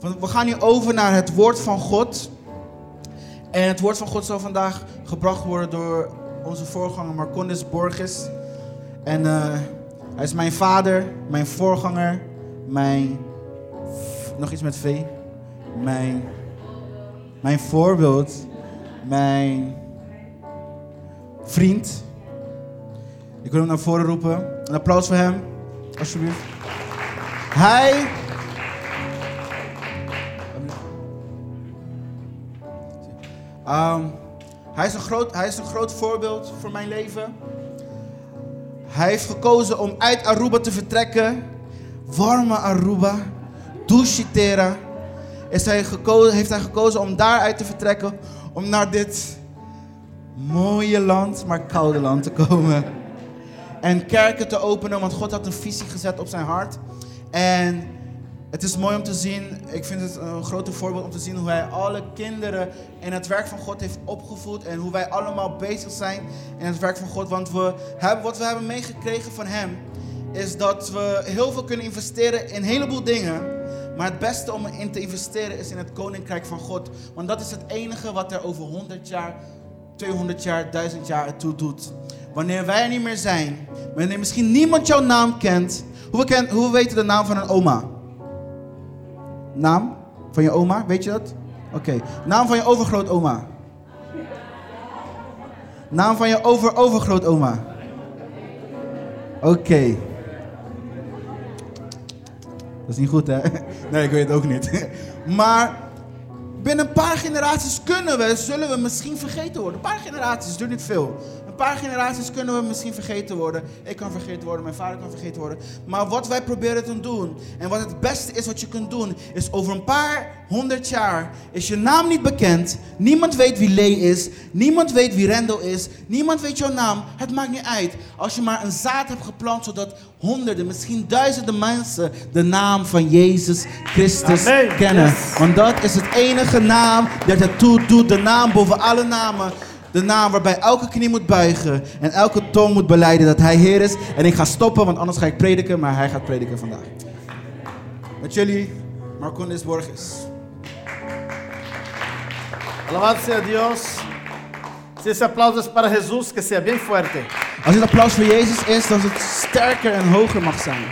We gaan nu over naar het woord van God. En het woord van God zal vandaag gebracht worden door onze voorganger Marcondes Borges. En eh, hij is mijn vader, mijn voorganger, mijn... Nog iets met V. Mijn... Mijn voorbeeld. Mijn... Vriend. Ik wil hem naar voren roepen. Een applaus voor hem, alsjeblieft. Hij Ehm, hij, is een groot, hij is een groot voorbeeld voor mijn leven. Hij heeft gekozen om uit Aruba te vertrekken. Warme Aruba. Dushitera. Is hij heeft hij gekozen om daaruit te vertrekken. Om naar dit mooie land, maar koude land te komen. En kerken te openen, want God had een visie gezet op zijn hart. En het is mooi om te zien, ik vind het een grote voorbeeld om te zien hoe hij alle kinderen in het werk van God heeft opgevoed. En hoe wij allemaal bezig zijn in het werk van God. Want we hebben, wat we hebben meegekregen van hem, is dat we heel veel kunnen investeren in een heleboel dingen. Maar het beste om in te investeren is in het koninkrijk van God. Want dat is het enige wat er over 100 jaar, 200 jaar, 1000 jaar toe doet. Wanneer wij er niet meer zijn, wanneer misschien niemand jouw naam kent. Hoe, we ken, hoe we weten de naam van een oma? Naam van je oma, weet je dat? Oké. Naam van je overgrootoma. Naam van je over-overgrootoma. Oké. Dat is niet goed, hè? Nee, ik weet het ook niet. Maar binnen een paar generaties kunnen we, zullen we misschien vergeten worden. Een paar generaties, duurt niet veel. Paar generaties kunnen we misschien vergeten worden. Ik kan vergeten worden, mijn vader kan vergeten worden. Maar wat wij proberen te doen, en wat het beste is wat je kunt doen, is over een paar honderd jaar is je naam niet bekend. Niemand weet wie Lee is. Niemand weet wie Rendel is. Niemand weet jouw naam. Het maakt niet uit. Als je maar een zaad hebt geplant, zodat honderden, misschien duizenden mensen de naam van Jezus Christus Amen. kennen. Yes. Want dat is het enige naam dat het toe doet. De naam boven alle namen. De naam waarbij elke knie moet buigen en elke tong moet beleiden dat hij Heer is. En ik ga stoppen, want anders ga ik prediken, maar hij gaat prediken vandaag. Met jullie, Marcondes Borges. Louvado seja Deus. Se esse aplauso é para Jesus, que seja bem fuerte. Als dit applaus voor Jezus is, dan is het sterker en hoger mag zijn.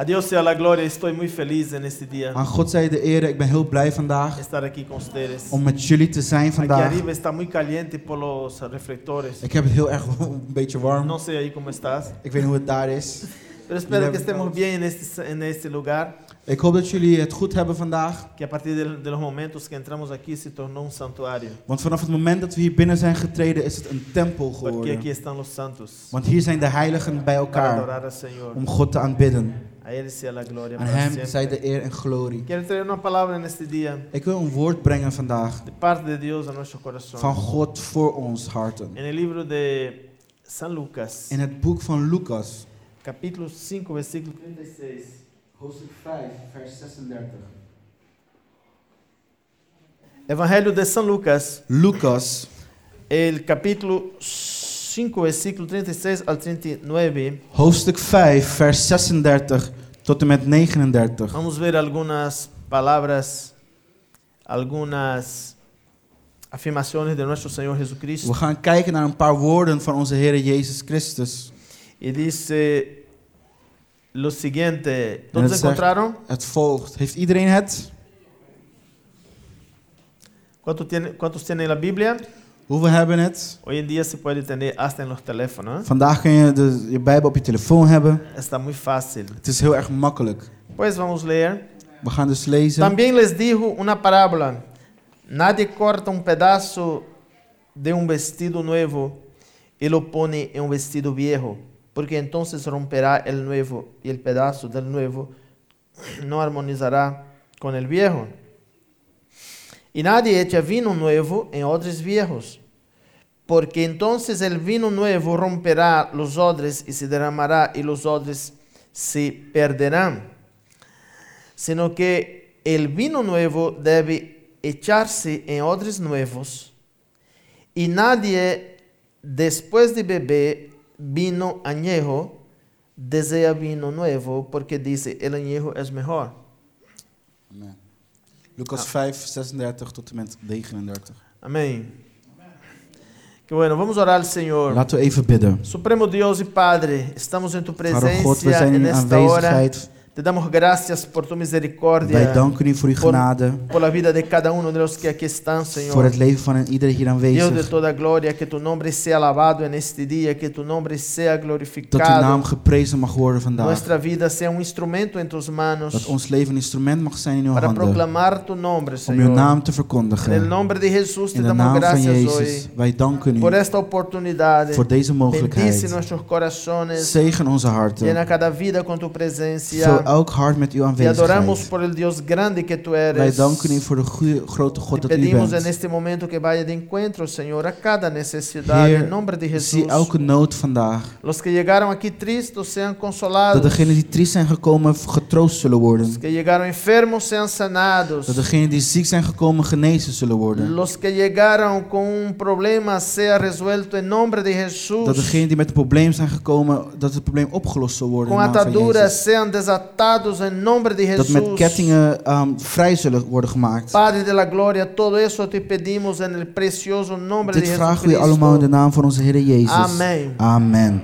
A Deus seja a glória. Estou muito feliz neste dia Aan God zij de eer. Ik ben heel blij vandaag estar aqui com vocês. om met jullie te zijn Aqui vandaag. arriba está muito caliente por los reflectores. Ik heb het heel erg een beetje warm. Não sei aí como estás. Ik weet niet hoe het daar is. Pero espero que estemos bien neste, neste lugar. Ik hoop dat jullie het goed hebben vandaag. Que a partir de, de los momentos que entramos aqui se tornou um santuário. Want vanaf het moment dat we hier binnen zijn getreden, is het een tempel Porque aqui geworden. estão los santos. Want hier zijn de heiligen bij Para elkaar adorar ao Senhor. om God te aanbidden. A Ele seja a glória Aan para Hem zij de eer en glorie. Quero trazer uma palavra neste dia. Ik wil een woord brengen vandaag De parte de Deus a nosso coração. van God voor ons harten. En el libro de San Lucas, In het boek van Lucas, capítulo 5, versículo 36. hoofdstuk 5, vers 36. Evangelho de San Lucas, Lucas, el capítulo 5, versículo 36 al 39. hoofdstuk 5, vers 36 tot en met 39. Vamos ver algunas palabras, algunas afirmaciones de nuestro Señor Jesucristo. We gaan kijken naar een paar woorden van onze Heer Jezus Christus. Y dice lo siguiente. En ¿Todos het, zegt, encontraron? het volgt. Heeft iedereen het? ¿Cuántos tienen, ¿Cuántos tienen la Biblia? Hoeveel hebben het? Hoy en día se puede tener hasta en los teléfonos. ¿eh? Vandaag kun je de, je Bijbel op je telefoon hebben. Está muy fácil. Het is heel erg makkelijk. Pues vamos leer. We gaan dus lezen. También les dijo una parábola. Nadie corta un pedazo de un vestido nuevo y lo pone en un vestido viejo, porque entonces romperá el nuevo y el pedazo del nuevo no armonizará con el viejo. Y nadie echa vino nuevo en odres viejos, porque entonces el vino nuevo romperá los odres y se derramará y los odres se perderán sino que el vino nuevo debe echarse en odres nuevos, y nadie después de beber vino añejo desea vino nuevo, porque dice, el añejo es mejor. Lucas 5, 36 tot en met 39. Amém. Que bueno, vamos orar al Senhor. Laten we even bidden. Supremo Deus e Padre, estamos em tu Vader God, we presencia zijn in uw nesta hora. Te damos gracias por tu misericordia, Wij danken u voor uw por, genade, por la vida de cada uno de los que aquí están, voor Señor. het leven van iedereen hier Dios de aanwezig. toda gloria, que tu nombre sea alabado en este día, que tu nombre sea Dat uw naam glorificado. geprezen mag worden vandaag. Nuestra vida sea un instrumento en tus manos Dat ons leven een instrument mag zijn in uw para handen. proclamar tu nombre, Om uw naam te En el verkondigen. nombre de Jesús te In de damos naam van Jezus. hoy Wij danken u por esta oportunidad. voor deze Bendice mogelijkheid. nuestros corazones. Zegen onze harten. Llena cada vida con tu presencia. Elk hart met uw Te adoramos aanwezigheid. por el Dios grande que tú Wij eres. danken u voor de goede, grote God dat u pedimos en bent. este momento que vaya de encuentro, Señor, a cada necesidad. Heer, en nombre de Jesús. Zie elke nood vandaag. Los que llegaron aquí tristes sean Dat consolados. degenen die triest zijn gekomen getroost zullen worden. Los que llegaron enfermos sean sanados. Dat degenen die ziek zijn gekomen genezen zullen worden. Los que llegaron con un problema sea resuelto en nombre de Jesús. Dat degenen die met een probleem zijn gekomen, dat het probleem opgelost zal worden. Con ataduras sean desatados en nombre de Dat Jesús. met kettingen ehm, vrij zullen worden gemaakt. Padre de la gloria, todo eso te pedimos en el precioso nombre Dit de vragen we allemaal in de naam van onze Heer Jezus. Amen. Amen.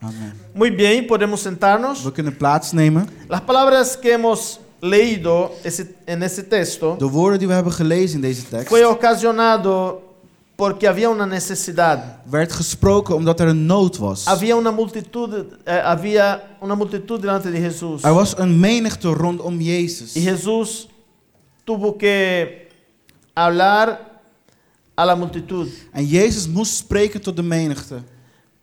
Amen. Muy bien, podemos sentarnos. We kunnen plaatsnemen. Las palabras que hemos leído ese- en ese texto De woorden die we hebben gelezen in deze tekst fue ocasionado porque había una necesidad. werd gesproken omdat er een nood was. Había una multitud, eh, había una multitud delante de Jesús. Er was een menigte rondom Jezus. Y Jesús tuvo que hablar a la multitud. En Jezus moest spreken tot de menigte.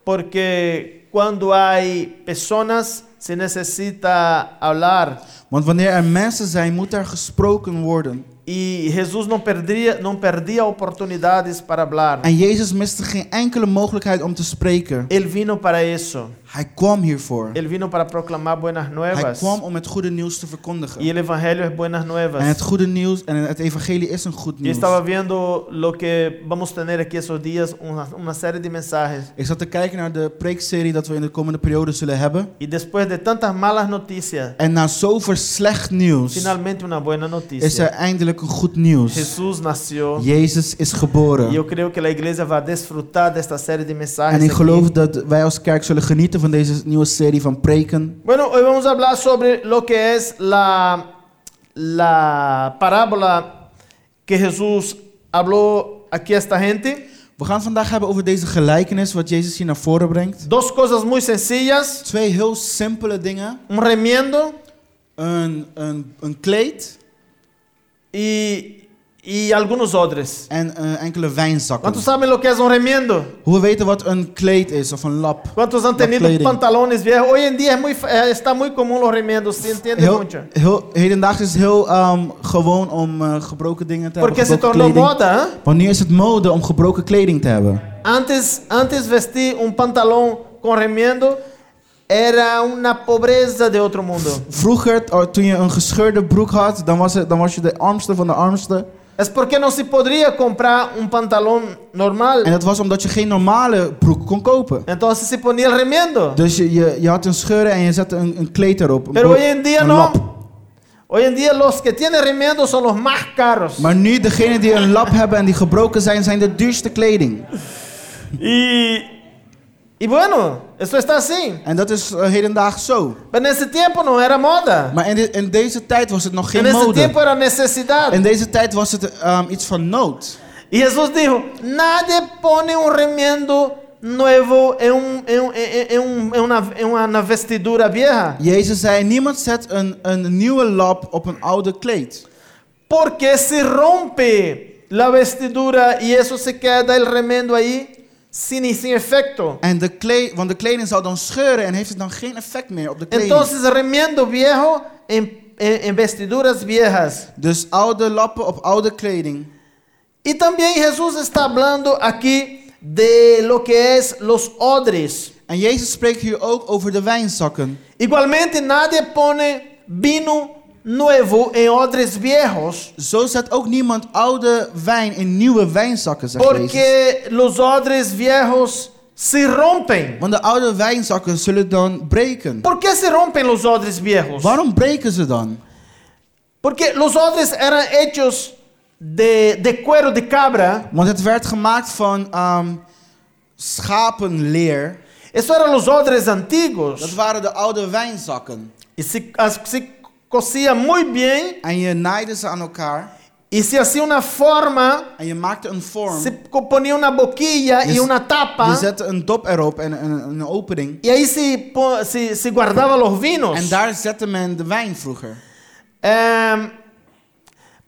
Porque cuando hay personas se necesita hablar. Want wanneer er mensen zijn, moet er gesproken worden. Y Jesús no perdía, no perdía oportunidades para hablar. En Jezus miste geen enkele mogelijkheid om te spreken. Él vino para eso. Hij kwam hiervoor. Él vino para proclamar buenas Hij nuevas. kwam om het goede nieuws te Y verkondigen. el evangelio es buenas En nuevas. het goede nieuws en het evangelie is een goed Yo nieuws. estaba viendo lo que vamos a tener aquí esos días, una, una serie de mensajes. Ik zat te kijken naar de preekserie dat we in de komende periode zullen hebben. Y después de tantas malas noticias, En na zoveel slecht nieuws finalmente una buena is er noticia. eindelijk een goed nieuws. Jesús nació. Jezus is Y geboren. yo creo que la iglesia va a disfrutar de esta serie de mensajes. En ik geloof dat wij als kerk zullen genieten van deze nieuwe serie van preken. Bueno, hoy vamos a hablar sobre lo que es la, la parábola que Jesús habló aquí a esta gente. We gaan vandaag hebben over deze gelijkenis wat Jezus hier naar voren brengt. Dos cosas muy sencillas. Twee heel simpele dingen. Un remiendo Een, een, een kleed y, y algunos otros. en eh, enkele wijnzakken. ¿Cuántos saben lo que es un remiendo? Hoe we weten wat een kleed is of een lap. ¿Cuántos han tenido pantalones viejos? Hoy en día es muy, eh, está muy común los remiendos, ¿se entiende Heel, mucho? heel, hedendaags is heel ehm, gewoon om eh, gebroken dingen te Porque hebben. se gebroken tornó moda. Want nu is het mode om gebroken kleding te hebben. Antes, antes vestir un pantalón con remiendo era una pobreza de otro mundo. Vroeger, toen je een gescheurde broek had, dan was, het, dan was je de armste van de armste. Es porque no se podría comprar un pantalón normal. En dat was omdat je geen normale broek kon kopen. Entonces se ponía el remiendo. Dus je, je, je had een scheuren en je zette een, een kleed erop. Een, Pero hoy en día no. lap. Hoy en día los que tienen remiendo son los más caros. Maar nu, degenen die een lap hebben en die gebroken zijn, zijn de duurste kleding. Y, y bueno, esto está así. En dat is uh, hedendaags zo. Pero en ese tiempo no era moda. Maar in, de- in deze tijd was het nog En geen ese mode. tiempo era necesidad. In deze tijd was het um, iets van nood. Y Jesús dijo, nadie pone nuevo en, un- en un- en- en un- en una, en una vestidura vieja. Jezus zei, niemand zet een, een nieuwe lap op een oude kleed. Porque se rompe la vestidura y eso se queda el remiendo ahí sin, sin efecto. En de kleed, want de kleding zal dan scheuren en heeft het dan geen effect meer op de kleding. Entonces remiendo viejo en, en- en vestiduras viejas. Dus oude lappen op oude kleding. Y también Jesús está hablando aquí de lo que es los odres. En Jezus spreekt hier ook over de wijnzakken. Igualmente nadie pone vino nuevo en odres viejos. Zo zet ook niemand oude wijn in nieuwe wijnzakken, zegt Jezus. Porque los odres viejos se rompen. Want de oude wijnzakken zullen dan breken. ¿Por qué se rompen los odres viejos? Waarom breken ze dan? Porque los odres eran hechos de, de cuero de cabra. Want het werd gemaakt van ehm, schapenleer. Esos eran los odres Dat antiguos. waren de oude wijnzakken. Y se, as- se cosía muy bien En je naaide ze aan elkaar. y se hacía una forma, En je maakte een vorm. se ponía una boquilla y Je- una tapa. Je zette een dop erop en een, een opening. Y ahí se, se, se guardaba los vinos. En daar zette men de wijn vroeger. Em,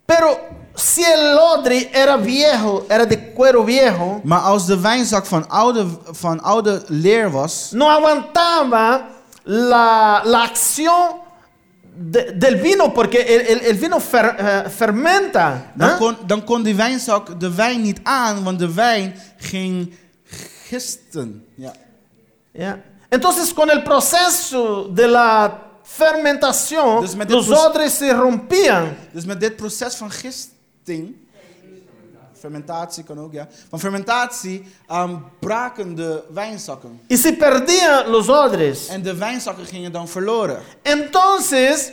pero si el odre era viejo, era de cuero viejo, Maar als de wijnzak van oude, van oude leer was, no aguantaba la, la acción de- del vino, porque el, el- el vino fer- eh, fermenta. dan ¿ah? kon, dan kon die wijnzak de wijn niet aan, want de wijn ging gisten. Ja. Ya. Entonces, con el proceso de la fermentación, Dus los odres se rompían. Dus met dit proces van gisting, fermentatie kan ook, ja. Van fermentatie ehm, braken de wijnzakken. Y se perdían los odres. En de wijnzakken gingen dan verloren. Entonces,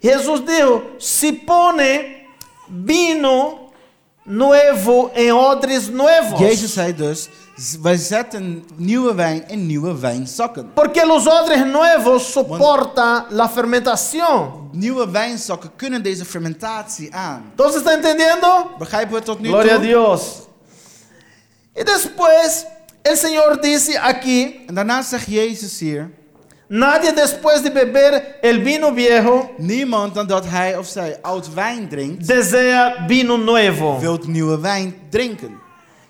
Jesús dijo, si pone vino nuevo en odres nuevos. Jezus zei dus, wij zetten nieuwe wijn in nieuwe wijnzakken. Porque los odres nuevos soportan la fermentación. Nieuwe wijnzakken kunnen deze fermentatie aan. Entonces, ¿está entendiendo? Begrijpen we tot nu Gloria a toe? Dios. Y después, el Señor dice aquí, En daarna zegt Jezus hier, nadie después de beber el vino viejo niemand dan dat hij of zij oud wijn drinkt, desea vino nuevo. wilt nieuwe wijn drinken.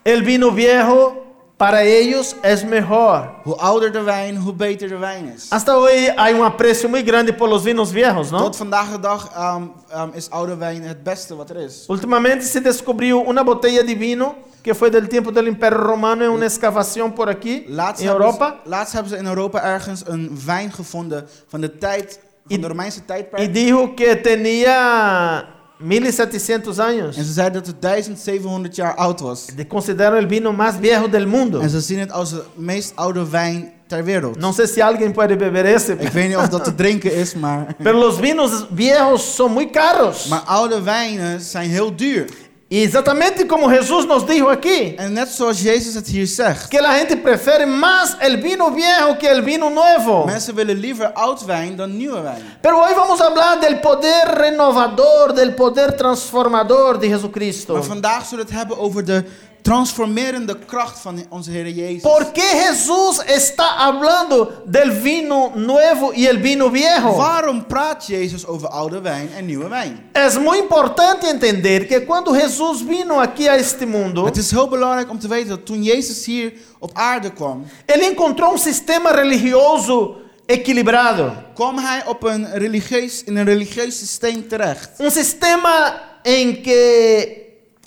El vino viejo para ellos es mejor. Hoe ouder de wijn, hoe beter de wijn is. Hasta hoy hay un aprecio muy grande por los vinos viejos, ¿no? Tot vandaag de dag ehm, ehm, is oude wijn het beste wat er is. Últimamente se descubrió una botella de vino que fue del tiempo del Imperio Romano en una excavación por Laatst en hebben, Europa. ze, laatst hebben ze in Europa ergens een wijn gevonden van de tijd, van de Romeinse tijdperk. dijo que tenía 1700 años. En ze zeiden dat het 1700 jaar oud was. De consideran el vino más viejo del mundo. En ze zien het als de meest oude wijn ter wereld. No sé si alguien puede beber ese. Ik weet niet of dat te drinken is, maar... Pero los vinos viejos son muy caros. Maar oude wijnen zijn heel duur. Y exactamente como Jesús nos dijo aquí, En net zoals Jezus het hier zegt. que la gente prefiere más el vino viejo que el vino nuevo. Mensen willen liever oud wijn dan nieuwe wijn. Pero hoy vamos a hablar del poder renovador, del poder transformador de Jesucristo. Maar vandaag zullen we het hebben over de transformerende kracht van onze Heer Jezus. ¿Por qué Jesús está hablando del vino nuevo y el vino viejo? Waarom praat Jezus over oude wijn en nieuwe wijn? Es muy importante entender que cuando Jesús vino aquí a este mundo, Het is heel belangrijk om te weten dat toen Jezus hier op aarde kwam, Él encontró un sistema religioso equilibrado. kwam hij op een religieus, in een religieus systeem terecht. Un sistema en que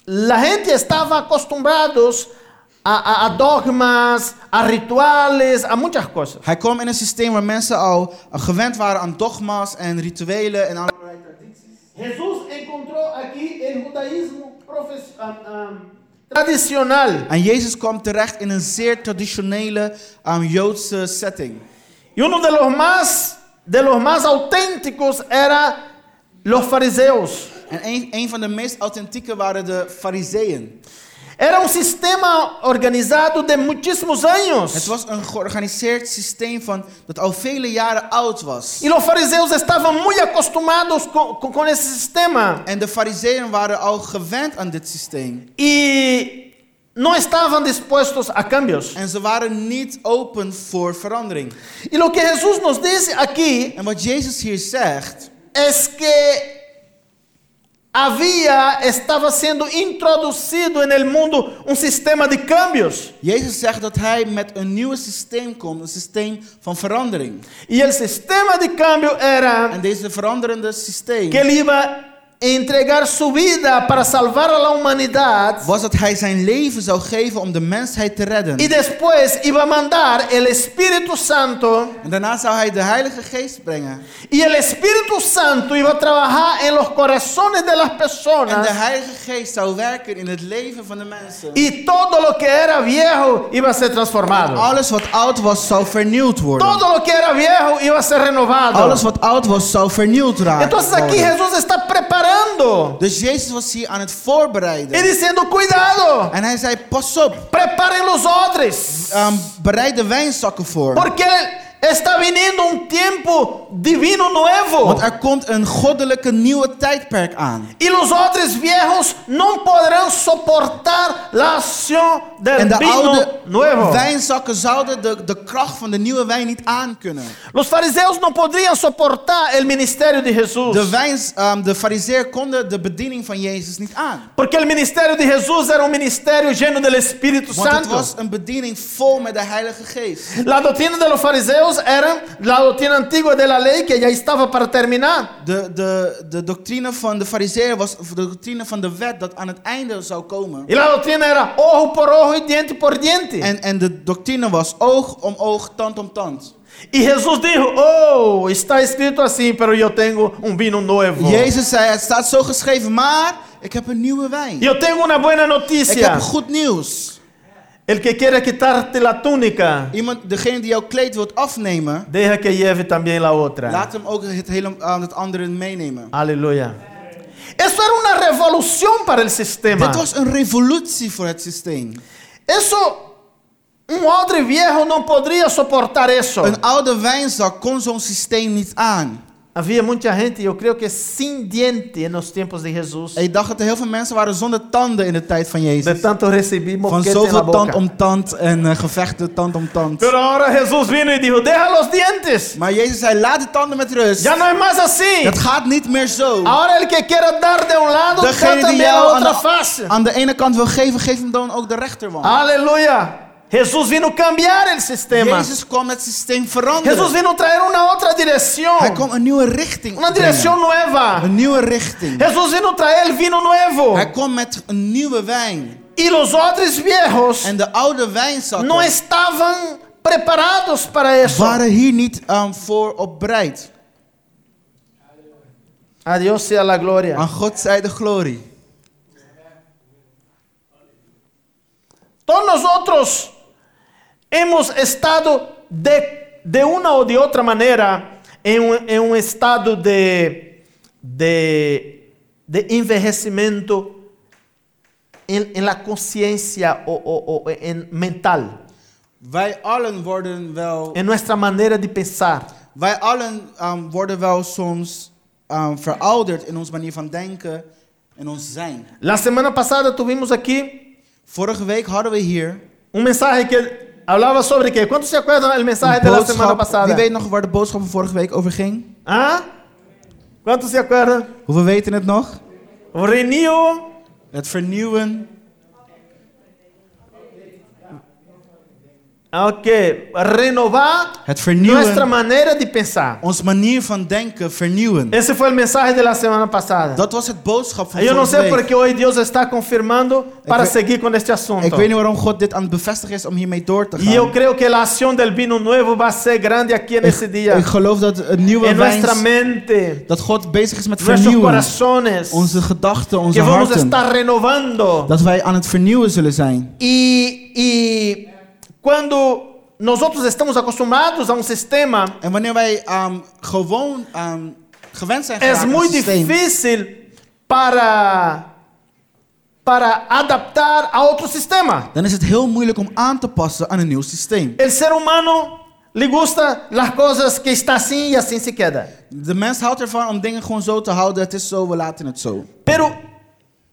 la gente estaba acostumbrados a, a- a dogmas, a rituales, a muchas cosas. Hij kwam in een systeem waar mensen al uh, gewend waren aan dogma's en rituelen en allerlei tradities. Jesús encontró aquí el judaísmo um, um, tradicional. En Jezus kwam terecht in een zeer traditionele um, Joodse setting. Y uno de los más, de los más auténticos era los fariseos. En een, een van de meest authentieke waren de fariseeën. Era un sistema organizado de muchísimos Het años. was een georganiseerd systeem van, dat al vele jaren oud was. Y los fariseos estaban muy acostumbrados con, con- con ese sistema. En de fariseeën waren al gewend aan dit systeem. Y no estaban dispuestos a cambios. En ze waren niet open voor verandering. Y lo que Jesús nos dice aquí En wat Jezus hier zegt, es que había, estaba siendo introducido en el mundo un sistema de cambios. Jezus zegt dat hij met een nieuw systeem komt, een systeem van verandering. Y el sistema de cambio era En deze veranderende systeem que él iba a entregar su vida para salvar a la humanidad. was dat hij zijn leven zou geven om de mensheid te redden. Y después iba mandar el Espíritu Santo. En daarna zou hij de Heilige Geest brengen. Y el Espíritu Santo iba a trabajar en los corazones de las En personas. de Heilige Geest zou werken in het leven van de mensen. Y todo lo que era viejo iba a ser transformado. Alles wat oud was, zou vernieuwd worden. Todo lo que era viejo iba a ser renovado. Alles wat oud was, zou vernieuwd raken. Entonces aquí. Jesús está preparando Dus Jezus was hier aan het voorbereiden. diciendo, cuidado, En hij zei, pas op, preparen los odres. um, bereid de wijnzakken voor. Porque está viniendo un tiempo divino nuevo. Want er komt een goddelijke nieuwe tijdperk aan. Y los odres viejos no podrán soportar la acción del En de vino oude nuevo. wijnzakken zouden de, de kracht van de nieuwe wijn niet aankunnen. Los fariseos no podrían soportar el ministerio de Jesús. De, wijns, um, de fariseer konden de bediening van Jezus niet aan. Porque el ministerio de Jesús era un ministerio lleno del Espíritu Want het Santo. was een bediening vol met de Heilige Geest. La doctrina de los fariseos era la doctrina antigua de la ley que ya estaba para terminar. De, de, de doctrine van de fariseer was de doctrine van de wet dat aan het einde zou komen. Y la doctrina era ojo por ojo y diente por diente. En, en de doctrine was oog om oog, tand om tand. y Jesús dijo, oh, está escrito así, pero yo tengo un vino nuevo. Jezus zei, het staat zo geschreven, maar ik heb een nieuwe wijn. Yo tengo una buena Ik noticia. heb goed nieuws. El que quiera quitarte la túnica, Iemand, degene die jouw kleed wilt afnemen, deja que lleve también la otra. laat hem ook het, hele, aan het andere meenemen. Aleluya. Eso era una revolución para el sistema. Dit was een revolutie voor het systeem. Eso, un odre viejo no podría soportar eso. Een oude wijnzak kon zo'n systeem niet aan. Había mucha gente, yo creo que sin diente en los tiempos de Jesús. En ik dacht dat er heel veel mensen waren zonder tanden in de tijd van De Jezus. tanto recibir Van zoveel tand om tand en eh, gevechten tand om tand. Pero ahora Jesús vino y dijo, deja los dientes. Maar Jezus zei, laat de tanden met rust. Ya no es más así. Het gaat niet meer zo. Ahora el que quiera dar de un lado, Degene die jou aan de, aan de ene kant wil geven, geef hem dan ook de rechterwand. Aleluya. Jesús vino a cambiar el sistema. Jezus kwam het systeem veranderen. Jesús vino a traer una otra dirección. Hij kwam een nieuwe richting Una brengen. dirección nueva. Een nieuwe richting. Jesús vino a traer el vino nuevo. Hij kwam met een nieuwe wijn. Y los odres viejos En de oude wijnzakken no estaban preparados para eso. waren hier niet um, voor op bereid. A Dios sea la gloria. Aan God zij de glorie. Todos nosotros hemos estado de, de una o de otra manera en un, en un estado de, de, de envejecimiento en, en la conciencia o, o- o en mental, Wij allen worden wel, en nuestra manera de pensar. wij allen um, worden wel soms um, verouderd in onze manier van denken en ons zijn. La semana pasada tuvimos aquí Vorige week hadden we hier un mensaje que hablaba sobre qué. ¿Cuántos se acuerdan del mensaje de la semana pasada? Wie weet nog waar de boodschap van vorige week over ging? ¿Ah? ¿Cuántos se acuerdan? Hoeveel weten het nog? Renew Het vernieuwen. Ok, renovar Het nuestra vernieuwen. manera de pensar. Onze manier van denken vernieuwen. Ese fue el mensaje de la semana pasada. Dat was het boodschap van Yo no vorige sé por week. qué hoy Dios está confirmando para seguir con este asunto. Ik weet niet waarom God dit aan het bevestigen is om hiermee door te Y yo gaan. creo que la acción del vino nuevo va a ser grande aquí en ese día. Ik geloof dat een nieuwe En nuestra wijn, mente, dat God bezig is met vernieuwen. corazones, Onze gedachten, onze que vamos harten. estar renovando. Dat wij aan het vernieuwen zullen zijn. Y, y cuando nosotros estamos acostumbrados a un sistema, En wanneer wij um, gewoon um, gewend zijn es geraakt aan muy het systeem, difícil para, para adaptar a otro sistema. dan is het heel moeilijk om aan te passen aan een nieuw systeem. El ser humano le gusta las cosas que está así y así se queda. De mens houdt ervan om dingen gewoon zo te houden. Het is zo, we laten het zo. Pero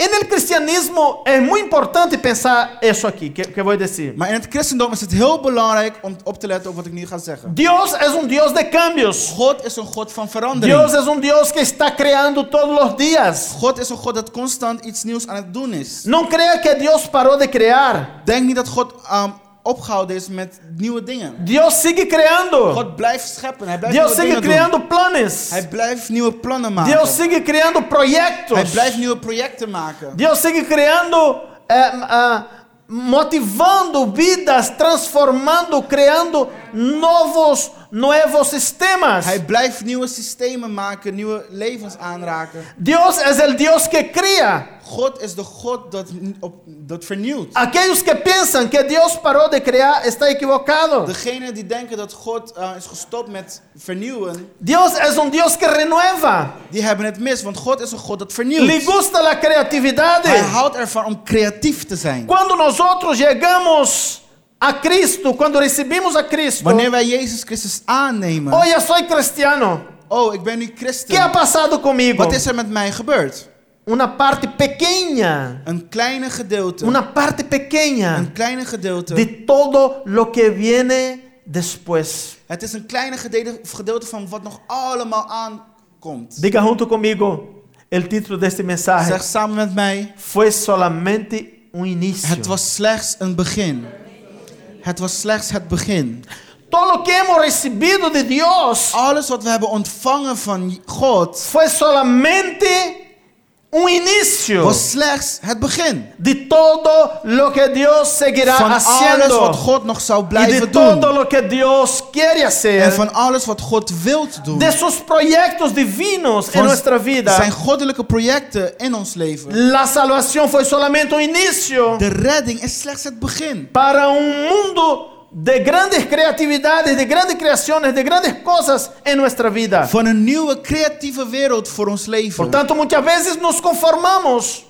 en el cristianismo es muy importante pensar eso aquí, que, que voy a decir. Maar in het christendom is het heel belangrijk om op te letten op wat ik nu ga zeggen. Dios es un Dios de cambios. God is een God van verandering. Dios es un Dios que está creando todos los días. God is een God dat constant iets nieuws aan het doen is. No crea que Dios paró de crear. Denk niet dat God um, opgehouden is met nieuwe dingen. Dios sigue creando. God blijft scheppen. Hij blijft nieuwe sigue dingen doen. creando planes. Hij blijft nieuwe plannen maken. Dios sigue creando Hij proyectos. blijft nieuwe projecten maken. Dios sigue creando, eh, ah, motivando vidas, transformando, creando novos, nuevos sistemas. Hij blijft nieuwe systemen maken, nieuwe levens aanraken. Dios es el Dios que crea. God is de God dat, op, dat vernieuwt. Aquellos que piensan que Dios paró de crear está equivocado. Degenen die denken dat God eh, is gestopt met vernieuwen, Dios es un Dios que renueva. die hebben het mis. Want God is een God dat Le vernieuwt. gusta la creatividad. Hij houdt ervan om creatief te zijn. Cuando nosotros llegamos a Cristo, cuando recibimos a Cristo, Wanneer wij Jezus Christus aannemen. oh, ya soy cristiano. Oh, ik ben nu ¿Qué ha christen. pasado conmigo? Wat is er met mij gebeurd? Una parte pequeña, Een kleine gedeelte. una parte Een kleine gedeelte. de todo lo que viene después. Het is een kleine gedeelte, gedeelte van wat nog allemaal aankomt. Diga junto conmigo el título de este mensaje. Zeg samen met mij. Fue solamente un inicio. Het was slechts een begin. Het was slechts het begin. Todo lo que hemos recibido de Dios Alles wat we hebben ontvangen van God fue solamente un inicio was slechts het begin. de todo lo que Dios seguirá Van alles haciendo wat God nog zou y de blijven todo doen. lo que Dios quiere En hacer, van alles wat God wilt doen. de sus proyectos divinos en Van nuestra vida. zijn goddelijke projecten in ons leven. La salvación fue solamente un inicio De redding is slechts het begin. para un mundo de grandes creatividades, de grandes creaciones, de grandes cosas en nuestra vida. Van een nieuwe creatieve wereld voor ons leven. tanto, muchas veces nos conformamos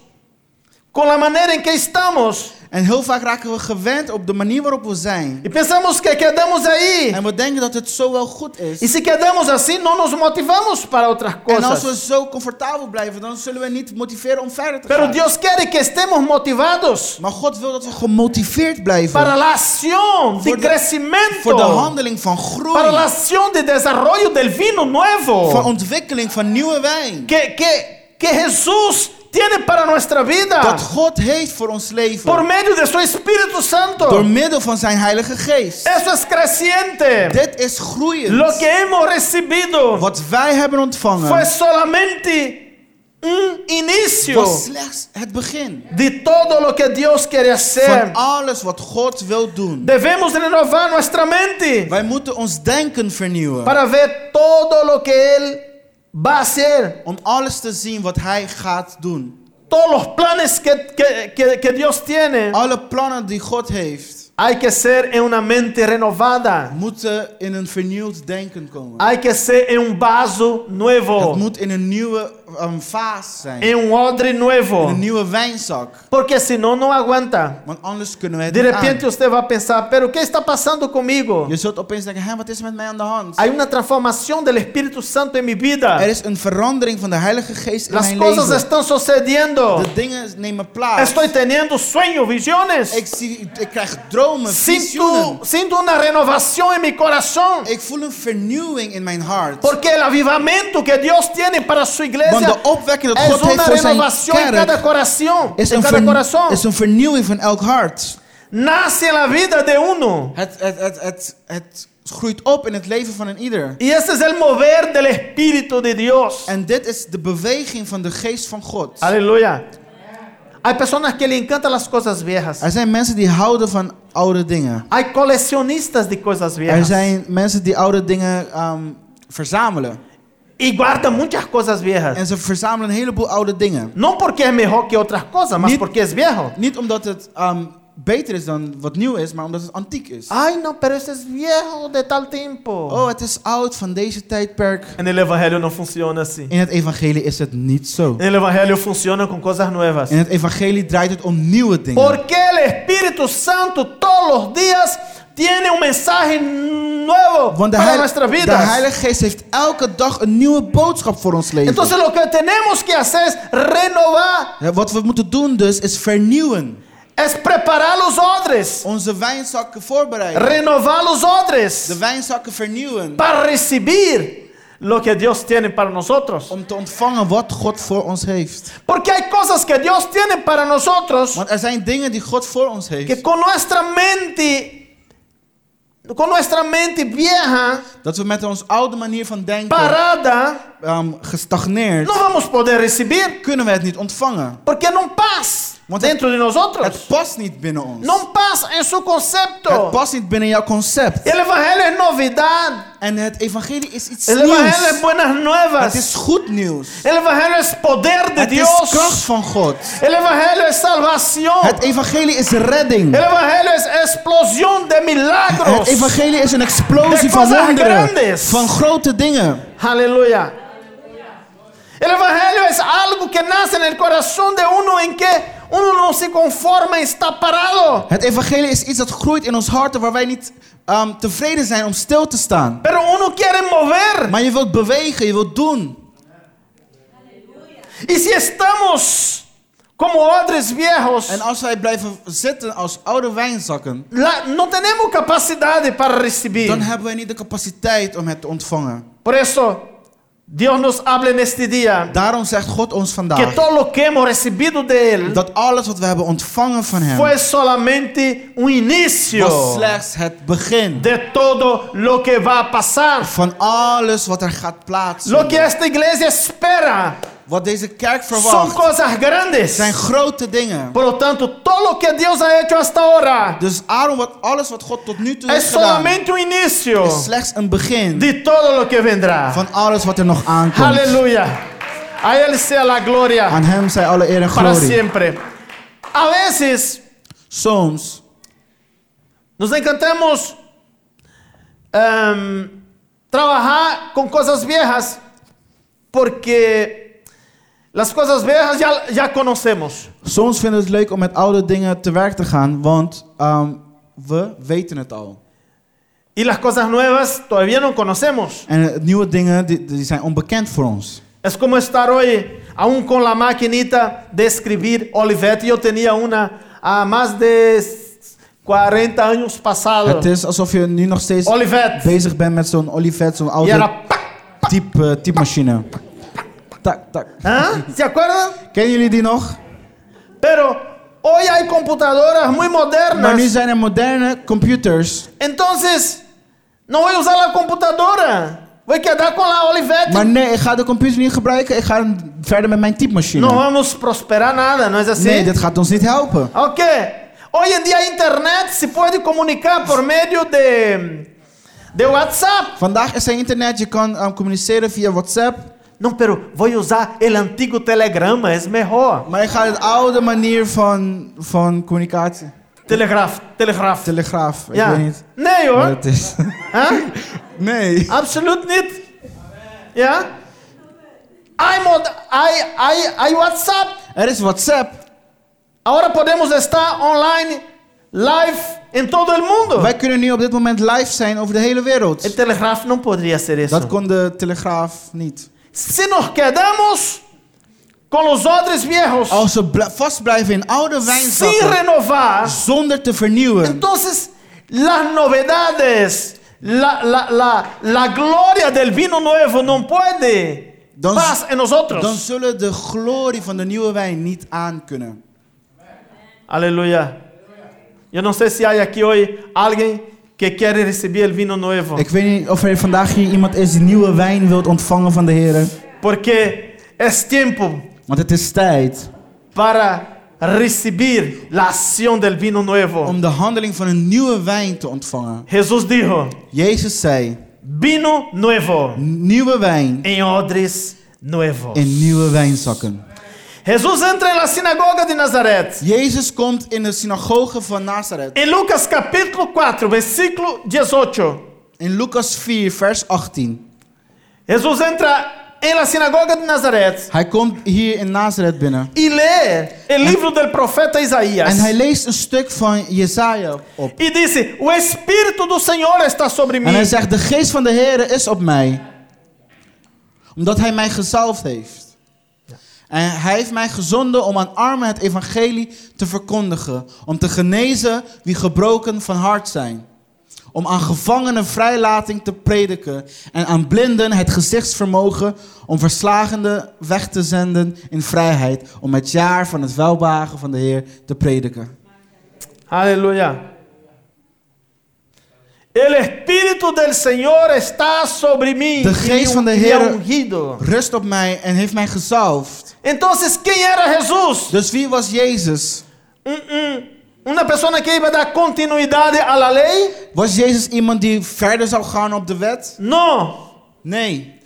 con la manera en que estamos En heel vaak raken we gewend op de manier waarop we zijn. y pensamos que quedamos ahí. En we denken dat het zo wel goed is. si quedamos así, no nos motivamos para otras En als we cosas. zo comfortabel blijven, dan zullen we niet motiveren om verder te Pero gaan. Dios quiere que estemos motivados Maar God wil dat we gemotiveerd blijven. para la acción de Voor de- crecimiento, Voor de handeling van para la groei. acción de desarrollo del vino nuevo ontwikkeling van nieuwe wijn. que, que, que Jesús tiene para nuestra vida Dat God heeft voor ons por leven. medio de su Espíritu Door Santo. middel van zijn Heilige Geest. Eso es creciente. Dit is groeiend. Lo que hemos recibido Wat wij hebben fue ontvangen solamente un inicio was slechts het begin. de todo lo que Dios quiere hacer. Van alles wat God wil doen. Debemos renovar nuestra mente Wij moeten ons denken vernieuwen. para ver todo lo que Él va a hacer. Om alles te zien wat Hij gaat doen. Todos los planes que, que- que- que Dios tiene. Alle plannen die God heeft, Hay que ser en una mente renovada. moeten in een vernieuwd denken komen. Hay que ser en un vaso Het nuevo. moet in een nieuwe um, vaas zijn. En un odre In nuevo. een nieuwe wijnzak. Porque si no, no aguanta. Want anders kunnen we het De niet repente aan. usted va a pensar, pero ¿qué está pasando conmigo? Je zult opeens denken, hé, wat is er met mij aan de hand? Hay una transformación del Espíritu Santo en mi vida. Er is een verandering van de Heilige Geest in Las mijn cosas leven. están sucediendo. De dingen nemen plaats. Estoy teniendo sueños, visiones. Ik, zie, ik krijg dromen, Siento, visioenen. siento una renovación en mi corazón. Ik voel een vernieuwing in mijn hart. Porque el avivamiento que Dios tiene para su Want iglesia de opwekking dat God heeft voor zijn kerk corazón. is En een, is een vernieuwing van elk hart. Nace en la vida de uno. Het, het, het, het, het groeit op in het leven van een ieder. Y ese es el mover del Espíritu de Dios. En dit is de beweging van de geest van God. Aleluya. Hay personas que le encantan las cosas viejas. Er zijn mensen die houden van oude dingen. Hay coleccionistas de cosas Er viejas. zijn mensen die oude dingen ehm, verzamelen. Y guardan muchas cosas viejas. En ze verzamelen een heleboel oude dingen. No porque es mejor que otras cosas, más Niet- porque es viejo. Niet omdat het ehm, beter is dan wat nieuw is, maar omdat het antiek is. Ay, no, pero ese es viejo de tal tiempo. Oh, het is oud van deze tijdperk. En el evangelio no funciona así. In het evangelie is het niet zo. En el evangelio funciona con cosas nuevas. In het evangelie draait het om nieuwe dingen. Porque el Espíritu Santo todos los días tiene un mensaje nuevo Want de, para Heil- nuestras de. Heilige Geest heeft elke dag een nieuwe boodschap voor ons leven. Entonces lo que tenemos que hacer es renovar, Ja, wat we moeten doen dus is vernieuwen. es preparar los odres, Onze wijnzakken voorbereiden. renovar los odres De wijnzakken vernieuwen. para recibir lo que Dios tiene para nosotros. Om te ontvangen wat God voor ons heeft. Porque hay cosas que Dios tiene para nosotros Want er zijn dingen die God voor ons que heeft. con nuestra mente con nuestra mente vieja, Dat we met onze oude manier van denken parada, ehm, gestagneerd, no vamos poder recibir. kunnen we het niet ontvangen. Porque no pasa Want dentro de nosotros. Het past niet binnen ons. No pasa en su Het concepto. past niet binnen jouw concept. El evangelio es novedad. En het evangelie is iets El evangelio es nieuws. buenas Het nuevas. is goed nieuws. El evangelio es poder de Het is Dios. kracht van God. El evangelio es salvación. Het evangelie is redding. El evangelio es explosión de milagros. Het evangelie is een explosie van wonderen. grandes. Van grote dingen. Aleluya. El evangelio es algo que nace en el corazón de uno en que uno no se conforma está parado. Het evangelie is iets dat groeit in ons harten waar wij niet ehm, tevreden zijn om stil te staan. Pero uno quiere mover. Maar je wilt bewegen, je wilt doen. Y si estamos como odres viejos, En als wij blijven zitten als oude wijnzakken, la- no tenemos capacidad para recibir. dan hebben wij niet de capaciteit om het te ontvangen. Por eso, Dios nos habla en este día Daarom zegt God ons que vandaag todo lo que hemos recibido de Él dat alles wat we hebben ontvangen van Hem fue solamente un was inicio slechts het begin de todo lo que va a pasar. van alles wat er gaat Lo que esta iglesia espera Wat deze kerk son verwacht cosas grandes. zijn grote dingen. Por lo tanto, todo que Dios ha hecho hasta ahora Dus Aaron, wat, alles wat God tot nu toe es heeft gedaan, solamente un inicio is slechts een begin de todo lo que vendrá. van alles wat er nog aankomt. Aleluya. A Él sea la gloria Aan Hem zij alle eer en para glorie. siempre. A veces Soms nos encantamos em, trabajar con cosas viejas porque las cosas viejas ya, ya conocemos. Soms vinden we het leuk om met oude dingen te werk te gaan, want ehm, we weten het al. Y las cosas nuevas todavía no conocemos. En nieuwe dingen die, die zijn onbekend voor ons. Es como estar hoy aún con la maquinita de escribir Olivetti. Yo tenía una a más de 40 años pasado. Het is alsof je nu nog steeds Olivet. bezig bent met zo'n Olivet, zo'n oude. ¡pac! type, eh, Tak, tak. ¿Ah? ¿Se acuerdan? Jullie die nog? Pero hoy hay computadoras muy Maar nu modernas. zijn er moderne computers. Entonces, no voy a usar la computadora. Voy a quedar con la Olivetti. Maar nee, ik ga de computer niet gebruiken. Ik ga verder met mijn typemachine. No vamos prosperar nada, ¿no es así? Nee, dit gaat ons niet helpen. Ok. Hoy en día Internet se puede comunicar por medio de, de WhatsApp. Vandaag is er internet, je kan ehm, communiceren via WhatsApp. No, pero voy usar el antiguo telegrama, es mejor. Maar je gaat de oude manier van, van communicatie. Telegraaf, telegraaf. Telegraaf, ik ja. weet niet Nee hoor. het is. Huh? nee. Absoluut niet. Ja? Hay, mod- hay, hay, hay WhatsApp. Er is WhatsApp. Ahora podemos estar online, live en todo el mundo. Wij kunnen nu op dit moment live zijn over de hele wereld. El telegraf no podría hacer eso. Dat kon de Telegraaf niet. Si nos quedamos con los odres viejos Als we in oude sin renovar, zonder te vernieuwen, entonces las novedades, la, la, la, la gloria del vino nuevo no puede Dan- en nosotros. dan zullen de glorie van de nieuwe wijn niet aankunnen. Aleluya. Yo no sé si hay aquí hoy alguien que quiere recibir el vino nuevo. Ik weet niet of er vandaag hier iemand is die nieuwe wijn wilt ontvangen van de Heer. Porque es tiempo Want het is tijd para recibir la acción del vino nuevo. om de handeling van een nieuwe wijn te ontvangen. Jesús dijo, Jezus zei, vino nuevo nieuwe wijn en odres nuevos. in nieuwe wijnzakken. Jesús entra en la sinagoga de Nazaret. Jezus komt in de synagoge van Nazareth. En Lucas capítulo 4, versículo 18. In Lucas 4, vers 18. Jesús entra en la sinagoga de Nazaret Hij komt hier in Nazareth binnen. y lee el libro del profeta Isaías. En hij leest een stuk van Jesaja op. Y dice, o Espíritu do Señor está sobre mí. En hij zegt, de geest van de Heer is op mij. Omdat hij mij gezalfd heeft. En hij heeft mij gezonden om aan armen het evangelie te verkondigen. Om te genezen wie gebroken van hart zijn. Om aan gevangenen vrijlating te prediken. En aan blinden het gezichtsvermogen. Om verslagenden weg te zenden in vrijheid. Om het jaar van het welbehagen van de Heer te prediken. Aleluya. El Espíritu del Señor está sobre mí. De geest van de Heer-. Rust op mij en heeft mij gezalfd. Entonces, ¿quién era Jesús? Dus wie was Jezus? Un- un- una persona que iba a dar continuidad a la ley? Was Jezus iemand die verder zou gaan op de wet? No. Nee.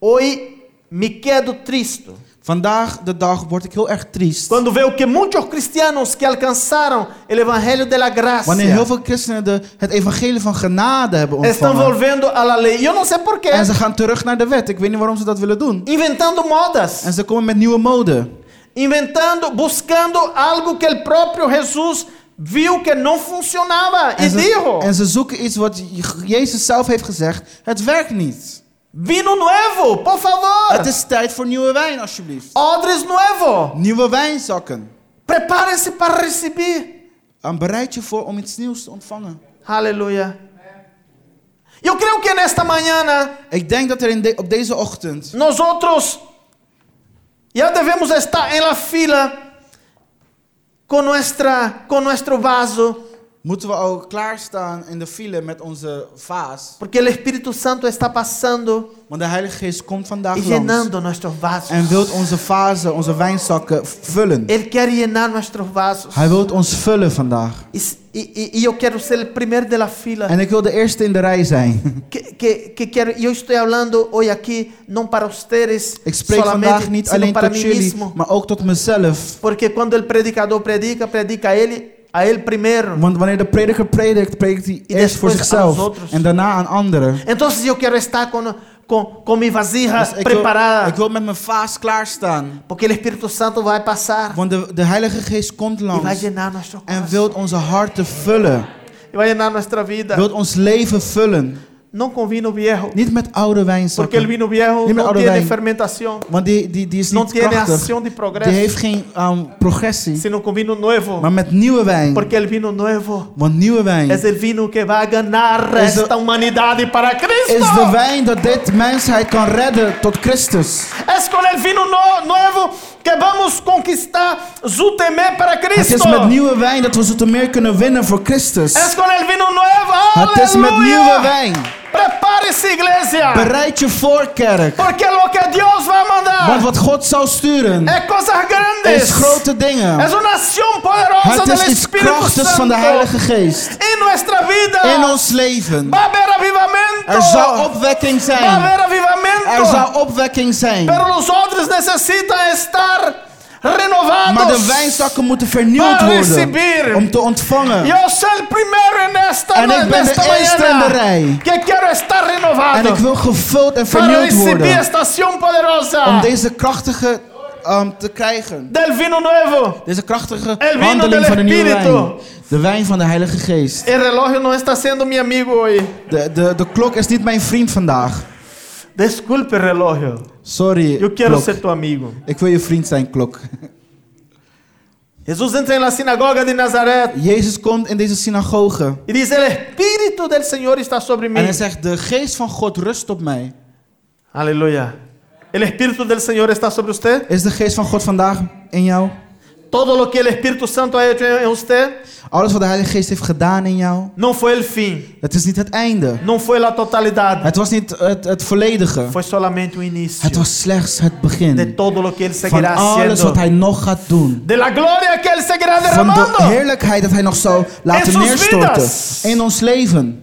Hoy me quedo triste Vandaag de dag word ik heel erg triest. quando veo que muchos cristianos que alcanzaram el evangelio de la gracia Wanneer heel veel christenen de, het evangelie van genade hebben ontvangen. volviendo a la ley. Yo no sé por qué. En ze gaan terug naar de wet. Ik weet niet waarom ze dat willen doen. Inventando modas. En ze komen met nieuwe mode. Inventando, buscando algo que el propio Jesús viu que no funcionaba y En ze, dijo, en ze zoeken iets wat Jezus zelf heeft gezegd. Het werkt niet. Vino nuevo, por favor. Het is tijd voor nieuwe wijn, alsjeblieft. Odres nuevo. Nieuwe wijnzakken. Prepare-se para receber. En bereid je voor om iets nieuws te ontvangen. Aleluya. Yo creo que en esta mañana Ik denk dat er in de- op deze ochtend nosotros ya debemos estar en la fila con, nuestra, con nuestro vaso, moeten we al klaarstaan in de file met onze vaas. porque el Espíritu Santo está pasando Want de Heilige Geest komt vandaag y langs. llenando nuestros vasos. En wilt onze vazen, onze wijnzakken vullen. Él quiere llenar nuestros vasos. Hij wilt ons vullen vandaag. Y- y- y yo quiero ser el primer de la fila. En ik wil de eerste in de rij zijn. Que, que, que quiero, yo estoy hablando hoy aquí no para ustedes Ik spreek vandaag solamente, niet sino alleen para tot mí jullie, mismo. maar ook tot mezelf. Porque cuando el predicador predica, predica él, a él primero. Want wanneer de prediker predikt, predikt hij eerst voor zichzelf. En daarna aan anderen. Entonces yo quiero estar con, con, con mi vasija Dus ik, wil, preparada. ik wil met mijn vaas klaarstaan. Porque el Espíritu Santo va a pasar Want de, de Heilige Geest komt langs. En wilt onze harten vullen. Y va a llenar nuestra vida. Wilt ons leven vullen. No con vino viejo. Niet met oude Porque el wijnzakken. vino viejo Niet met no oude tiene wijn. fermentación. Want die, die, die is No niet tiene krachtig. acción de Die heeft geen um, progressie. Sino con vino nuevo. Maar met nieuwe wijn. Porque el vino nuevo Want nieuwe wijn es el vino que va a ganar de- esta humanidad para Cristo. is de wijn dat dit mensheid kan redden tot Christus. Es con el vino no- nuevo que vamos conquistar Zutemé para Het Cristo. is met nieuwe wijn dat we Zoetermeer kunnen winnen voor Christus. Es con el vino nuevo. Het is met nieuwe wijn. Prepare-se, iglesia. Bereid je voor, kerk. Porque lo que Dios va a mandar Want wat God zal sturen es cosas grandes. is grote dingen. Es una acción poderosa Het is iets krachtigs van de Heilige Geest. en nuestra vida. In ons leven. Va a haber avivamiento. Er zal opwekking Va a zijn. haber avivamiento. Er zal opwekking zijn. Pero los otros necesitan estar renovados. Maar de wijnzakken moeten vernieuwd worden. Om te ontvangen. Yo soy el primero en esta, En ik en ben de eerste in de rij. que quiero estar En ik wil gevuld en vernieuwd worden. Om deze krachtige um, te krijgen. del vino nuevo. Deze krachtige El vino handeling del van de nieuwe wijn. De wijn van de Heilige Geest. El reloj no está siendo mi amigo hoy. De, de, de klok is niet mijn vriend vandaag. Disculpe, reloj. Sorry, Yo quiero klok. ser tu amigo. Ik wil je vriend zijn, klok. Jesús entra en la sinagoga de Nazaret Jezus komt in deze synagoge. y dice, el Espíritu del Señor está sobre mí. En hij zegt, de geest van God rust op mij. Aleluya. El Espíritu del Señor está sobre usted. Is de geest van God vandaag in jou? Todo lo que el Espíritu Santo ha hecho en usted Alles wat de Heilige Geest heeft gedaan in jou, no fue el fin, het is niet het einde. no fue la totalidad, Het was niet het, het volledige. fue solamente un inicio Het was slechts het de begin. todo lo que Él Van alles haciendo, wat hij nog gaat doen. de la gloria que Él seguirá Van de derramando. heerlijkheid dat hij nog zal laten neerstorten. In ons leven.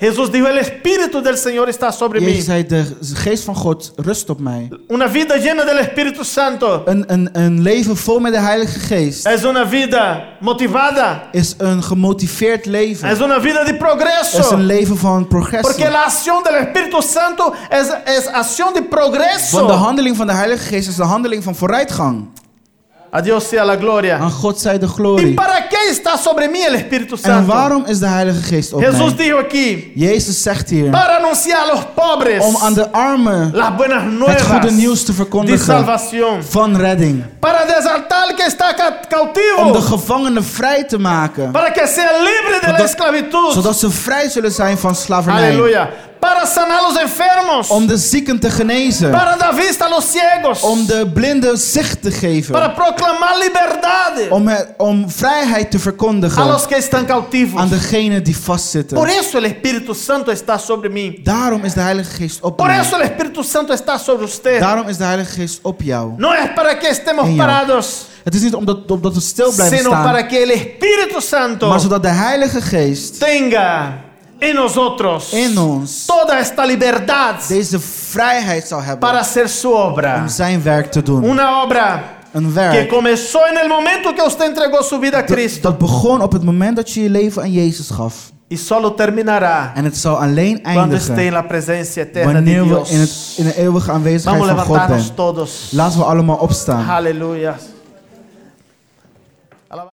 Jesús dijo, el Espíritu del Señor está sobre. Jezus zei, de geest van God rust op mij. Una vida llena del Espíritu Santo Een, een, een leven vol met de Heilige Geest es una vida motivada, is een gemotiveerd leven. es una vida de is progreso. een leven van progressie. Porque la acción del Espíritu Santo es, es acción de Want de progreso. handeling van de Heilige Geest is de handeling van vooruitgang. A Dios sea la gloria. Aan God zij de ¿Y glorie. para qué está sobre mí el Espíritu En Santo? waarom is de Heilige Geest op Jesús mij? dijo aquí, Jezus zegt hier, para anunciar a los pobres om aan de armen las buenas het nuevas goede nieuws te de verkondigen salvación. van redding. Para desaltar al que está ca- Om de cautivo. gevangenen vrij te maken. Para que sea libre de la Zodat- esclavitud. Zodat ze vrij zullen zijn van slavernij. Aleluya. Para sanar los enfermos, om de zieken te genezen, para dar vista a los ciegos, om de blinden zicht te para geven, proclamar liberdade om, het- om vrijheid te a verkondigen los que están cautivos. aan degenen die vastzitten. Por eso el Espíritu Santo está sobre mí. Daarom is de Heilige Geest op Por mij. eso el Espíritu Santo está sobre usted. Daarom is de Heilige Geest op jou. No es para que estemos parados, Het is niet omdat, omdat we stil blijven staan, para que el Espíritu Santo maar zodat de Heilige Geest tenga en nosotros in ons toda esta libertad deze vrijheid hebben para hacer su obra. om zijn werk te doen. Una obra que en el momento que usted entregó su vida a Cristo dat begon op het moment dat je je leven aan Jezus gaf. y solo terminará En het zal alleen eindigen la presencia eterna de we Dios. in, het, in de eeuwige aanwezigheid Vamos van God zijn. todos. Laten we allemaal opstaan. Aleluya.